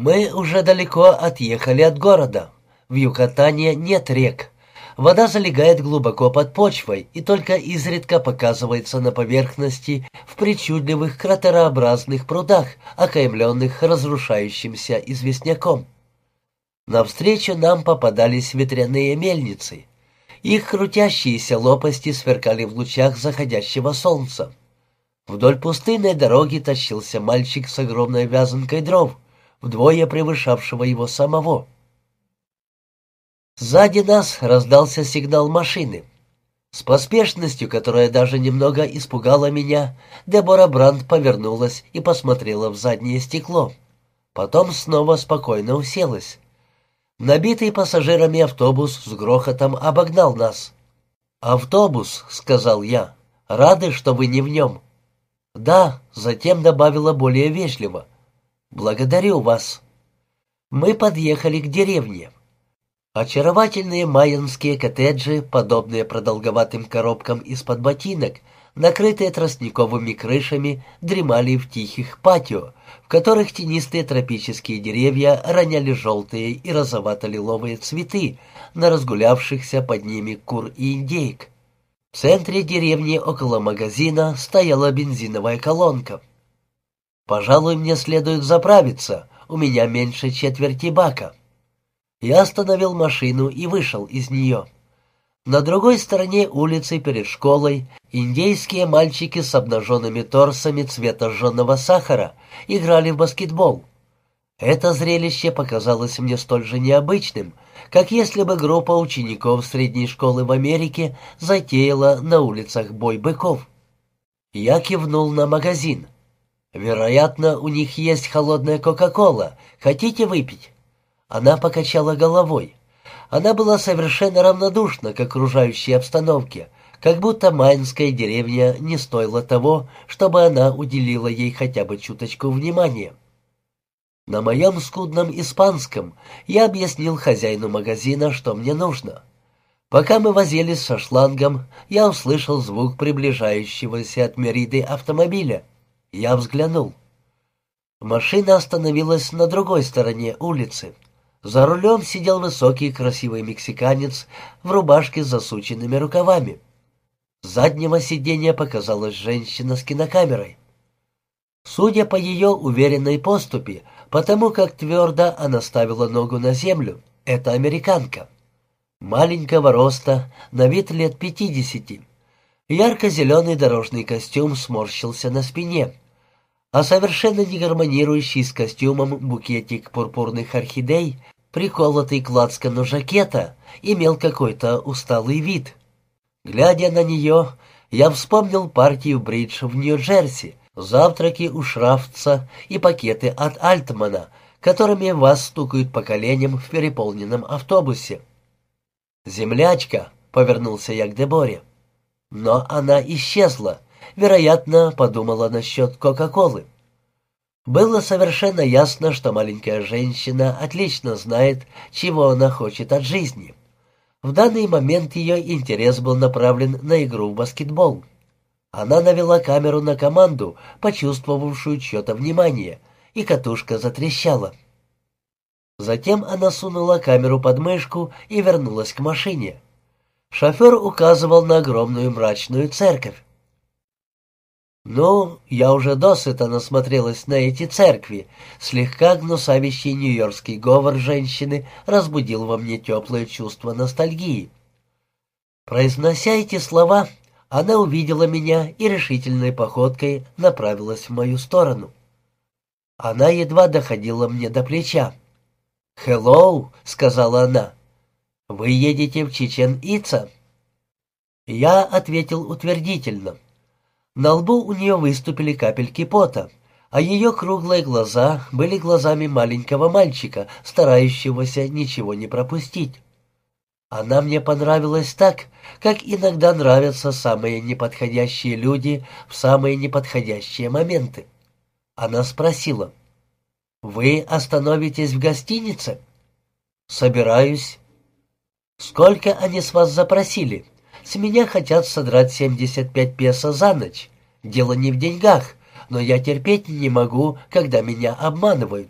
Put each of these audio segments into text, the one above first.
Мы уже далеко отъехали от города. В Юкатане нет рек. Вода залегает глубоко под почвой и только изредка показывается на поверхности в причудливых кратерообразных прудах, окаймленных разрушающимся известняком. Навстречу нам попадались ветряные мельницы. Их крутящиеся лопасти сверкали в лучах заходящего солнца. Вдоль пустынной дороги тащился мальчик с огромной вязанкой дров, вдвое превышавшего его самого. Сзади нас раздался сигнал машины. С поспешностью, которая даже немного испугала меня, Дебора Брандт повернулась и посмотрела в заднее стекло. Потом снова спокойно уселась. Набитый пассажирами автобус с грохотом обогнал нас. «Автобус», — сказал я, — «рады, что вы не в нем». «Да», — затем добавила более вежливо, — «Благодарю вас». Мы подъехали к деревне. Очаровательные майянские коттеджи, подобные продолговатым коробкам из-под ботинок, накрытые тростниковыми крышами, дремали в тихих патио, в которых тенистые тропические деревья роняли желтые и розовато-лиловые цветы на разгулявшихся под ними кур и индейк. В центре деревни около магазина стояла бензиновая колонка. Пожалуй, мне следует заправиться, у меня меньше четверти бака. Я остановил машину и вышел из нее. На другой стороне улицы перед школой индейские мальчики с обнаженными торсами цвета жженого сахара играли в баскетбол. Это зрелище показалось мне столь же необычным, как если бы группа учеников средней школы в Америке затеяла на улицах бой быков. Я кивнул на магазин. «Вероятно, у них есть холодная Кока-Кола. Хотите выпить?» Она покачала головой. Она была совершенно равнодушна к окружающей обстановке, как будто майнская деревня не стоила того, чтобы она уделила ей хотя бы чуточку внимания. На моем скудном испанском я объяснил хозяину магазина, что мне нужно. Пока мы возились со шлангом, я услышал звук приближающегося от Мериды автомобиля. Я взглянул. Машина остановилась на другой стороне улицы. За рулем сидел высокий красивый мексиканец в рубашке с засученными рукавами. С заднего сиденья показалась женщина с кинокамерой. Судя по ее уверенной поступе, потому как твердо она ставила ногу на землю, это американка. Маленького роста, на вид лет пятидесяти. Ярко-зеленый дорожный костюм сморщился на спине, а совершенно не гармонирующий с костюмом букетик пурпурных орхидей, приколотый к лацкану жакета, имел какой-то усталый вид. Глядя на нее, я вспомнил партию бридж в Нью-Джерси, завтраки у Шрафтса и пакеты от Альтмана, которыми вас стукают по коленям в переполненном автобусе. «Землячка», — повернулся я к Деборе. Но она исчезла. Вероятно, подумала насчет Кока-Колы. Было совершенно ясно, что маленькая женщина отлично знает, чего она хочет от жизни. В данный момент ее интерес был направлен на игру в баскетбол. Она навела камеру на команду, почувствовавшую чье-то внимание, и катушка затрещала. Затем она сунула камеру под мышку и вернулась к машине. Шофер указывал на огромную мрачную церковь. «Ну, я уже досыта насмотрелась на эти церкви», слегка гнусавящий нью-йоркский говор женщины разбудил во мне теплое чувство ностальгии. Произнося эти слова, она увидела меня и решительной походкой направилась в мою сторону. Она едва доходила мне до плеча. «Хеллоу», — сказала она, «Вы едете в Чечен-Ица?» Я ответил утвердительно. На лбу у нее выступили капельки пота, а ее круглые глаза были глазами маленького мальчика, старающегося ничего не пропустить. Она мне понравилась так, как иногда нравятся самые неподходящие люди в самые неподходящие моменты. Она спросила, «Вы остановитесь в гостинице?» «Собираюсь». «Сколько они с вас запросили? С меня хотят содрать 75 песо за ночь. Дело не в деньгах, но я терпеть не могу, когда меня обманывают».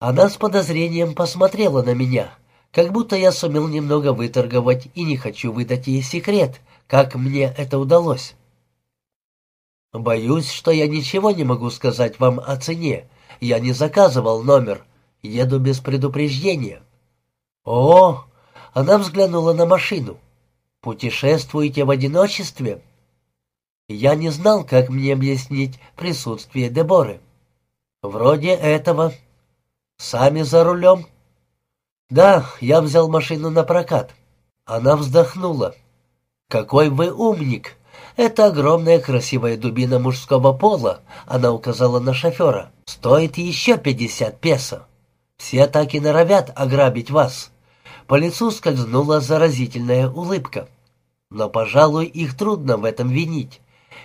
Она с подозрением посмотрела на меня, как будто я сумел немного выторговать и не хочу выдать ей секрет, как мне это удалось. «Боюсь, что я ничего не могу сказать вам о цене. Я не заказывал номер. Еду без предупреждения». «О!» — она взглянула на машину. «Путешествуете в одиночестве?» Я не знал, как мне объяснить присутствие Деборы. «Вроде этого. Сами за рулем?» «Да, я взял машину на прокат». Она вздохнула. «Какой вы умник! Это огромная красивая дубина мужского пола», — она указала на шофера. «Стоит еще пятьдесят песо. Все так и норовят ограбить вас». По лицу скользнула заразительная улыбка. Но, пожалуй, их трудно в этом винить,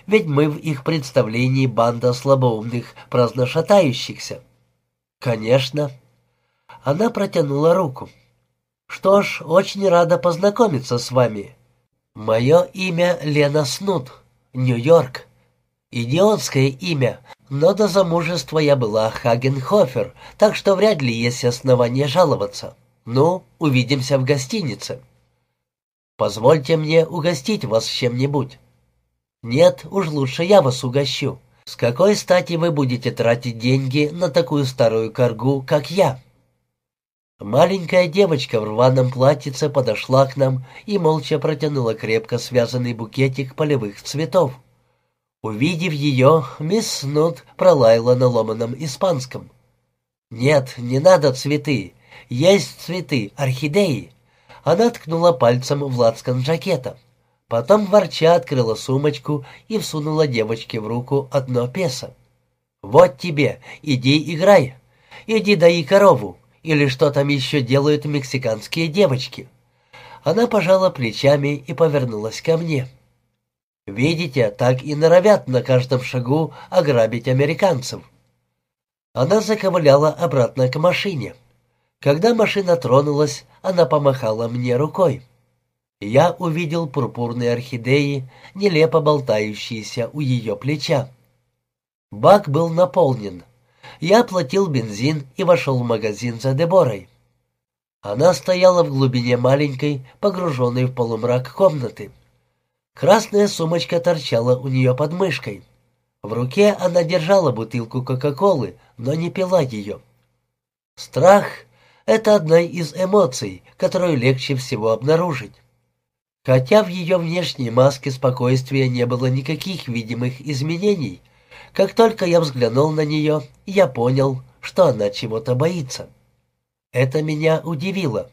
ведь мы в их представлении банда слабоумных праздношатающихся. «Конечно». Она протянула руку. «Что ж, очень рада познакомиться с вами. Мое имя Лена Снут, Нью-Йорк. Идиотское имя, но до замужества я была Хагенхофер, так что вряд ли есть основания жаловаться. Ну, увидимся в гостинице. Позвольте мне угостить вас чем-нибудь. Нет, уж лучше я вас угощу. С какой стати вы будете тратить деньги на такую старую коргу, как я?» Маленькая девочка в рваном платьице подошла к нам и молча протянула крепко связанный букетик полевых цветов. Увидев ее, мисс Снут пролаяла на ломаном испанском. «Нет, не надо цветы. Есть цветы, орхидеи». Она ткнула пальцем в лацкан жакета. Потом ворча открыла сумочку и всунула девочке в руку одно песо. «Вот тебе, иди играй. Иди дай корову, или что там еще делают мексиканские девочки?» Она пожала плечами и повернулась ко мне. «Видите, так и норовят на каждом шагу ограбить американцев». Она заковыляла обратно к машине. Когда машина тронулась, она помахала мне рукой. Я увидел пурпурные орхидеи, нелепо болтающиеся у ее плеча. Бак был наполнен. Я оплатил бензин и вошел в магазин за Деборой. Она стояла в глубине маленькой, погруженной в полумрак комнаты. Красная сумочка торчала у нее под мышкой. В руке она держала бутылку Кока-Колы, но не пила ее. Страх — это одна из эмоций, которую легче всего обнаружить. Хотя в ее внешней маске спокойствия не было никаких видимых изменений, как только я взглянул на нее, я понял, что она чего-то боится. Это меня удивило.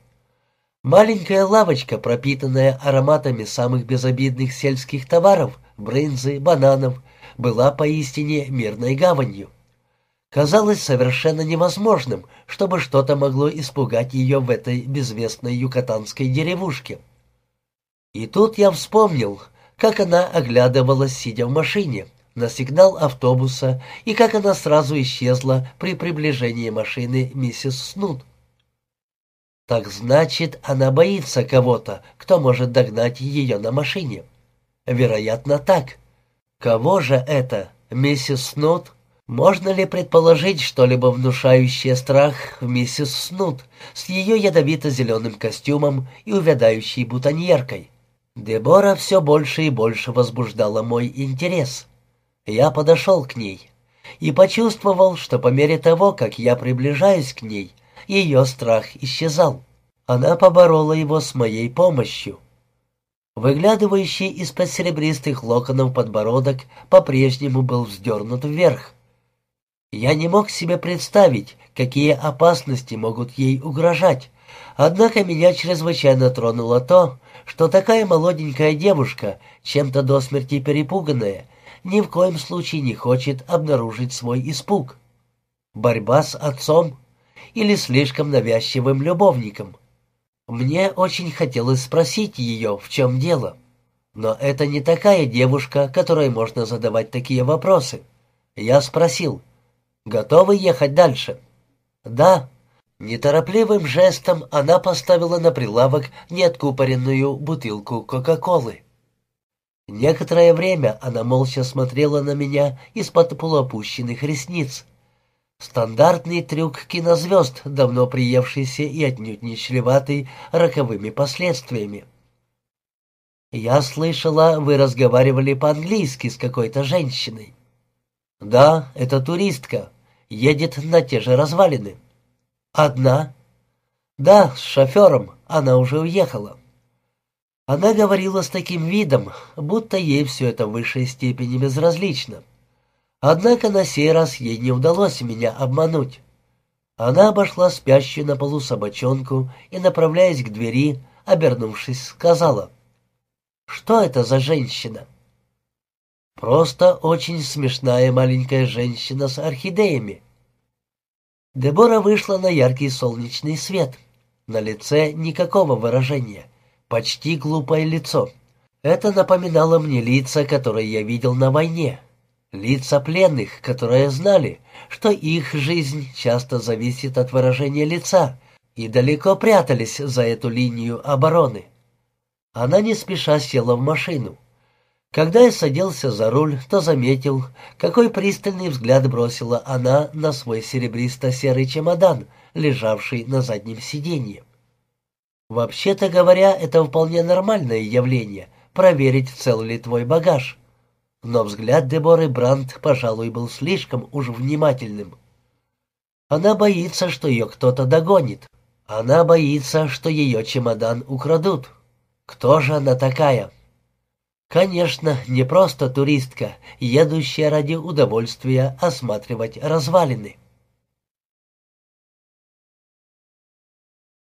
Маленькая лавочка, пропитанная ароматами самых безобидных сельских товаров, брынзы, бананов, была поистине мирной гаванью. Казалось совершенно невозможным, чтобы что-то могло испугать ее в этой безвестной юкатанской деревушке. И тут я вспомнил, как она оглядывалась, сидя в машине, на сигнал автобуса и как она сразу исчезла при приближении машины миссис Снут. Так значит, она боится кого-то, кто может догнать ее на машине. Вероятно, так. Кого же это, миссис Снут? Можно ли предположить что-либо внушающее страх в миссис Снут с ее ядовито-зеленым костюмом и увядающей бутоньеркой? Дебора все больше и больше возбуждала мой интерес. Я подошел к ней и почувствовал, что по мере того, как я приближаюсь к ней, ее страх исчезал. Она поборола его с моей помощью. Выглядывающий из-под серебристых локонов подбородок по-прежнему был вздернут вверх. Я не мог себе представить, какие опасности могут ей угрожать, однако меня чрезвычайно тронуло то, что такая молоденькая девушка, чем-то до смерти перепуганная, ни в коем случае не хочет обнаружить свой испуг. Борьба с отцом или слишком навязчивым любовником. Мне очень хотелось спросить ее, в чем дело. Но это не такая девушка, которой можно задавать такие вопросы. Я спросил, готовы ехать дальше? Да. Неторопливым жестом она поставила на прилавок неоткупоренную бутылку Кока-Колы. Некоторое время она молча смотрела на меня из-под полуопущенных ресниц. Стандартный трюк кинозвезд, давно приевшийся и отнюдь не чреватый роковыми последствиями. «Я слышала, вы разговаривали по-английски с какой-то женщиной». «Да, это туристка. Едет на те же развалины». «Одна?» «Да, с шофером. Она уже уехала». Она говорила с таким видом, будто ей все это в высшей степени безразлично. Однако на сей раз ей не удалось меня обмануть. Она обошла спящую на полу собачонку и, направляясь к двери, обернувшись, сказала, «Что это за женщина?» «Просто очень смешная маленькая женщина с орхидеями». Дебора вышла на яркий солнечный свет. На лице никакого выражения, почти глупое лицо. Это напоминало мне лица, которые я видел на войне, Лица пленных, которые знали, что их жизнь часто зависит от выражения лица, и далеко прятались за эту линию обороны. Она не спеша села в машину. Когда я садился за руль, то заметил, какой пристальный взгляд бросила она на свой серебристо-серый чемодан, лежавший на заднем сиденье. Вообще-то говоря, это вполне нормальное явление — проверить, цел ли твой багаж но взгляд Деборы Брандт, пожалуй, был слишком уж внимательным. Она боится, что ее кто-то догонит. Она боится, что ее чемодан украдут. Кто же она такая? Конечно, не просто туристка, едущая ради удовольствия осматривать развалины.